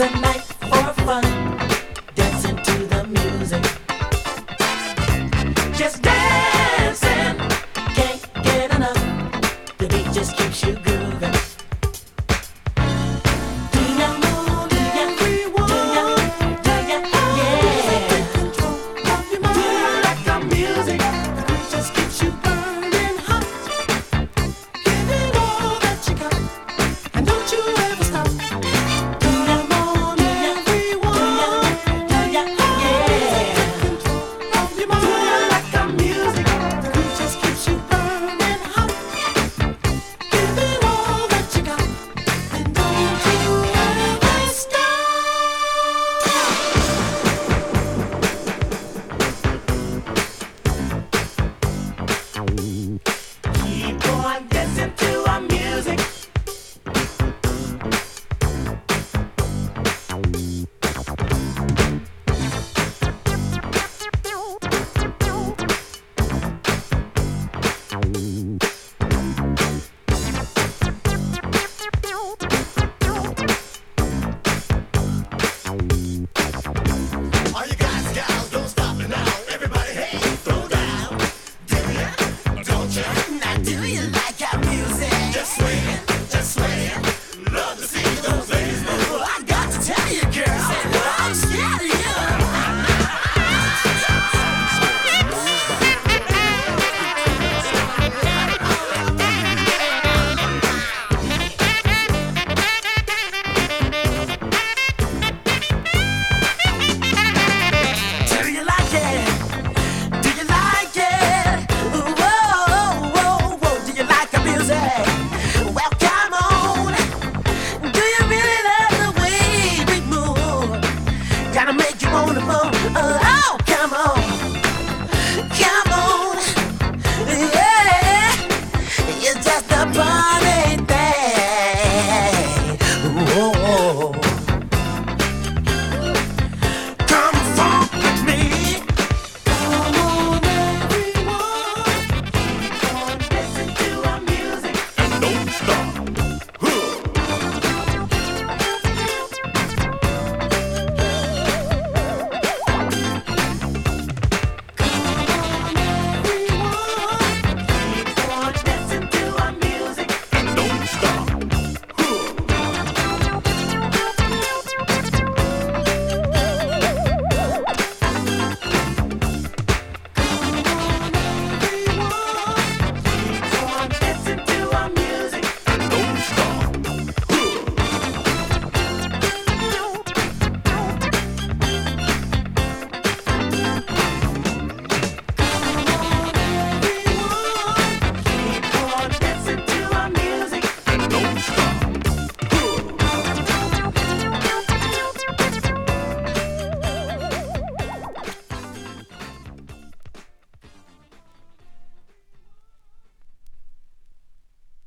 tonight. Ow.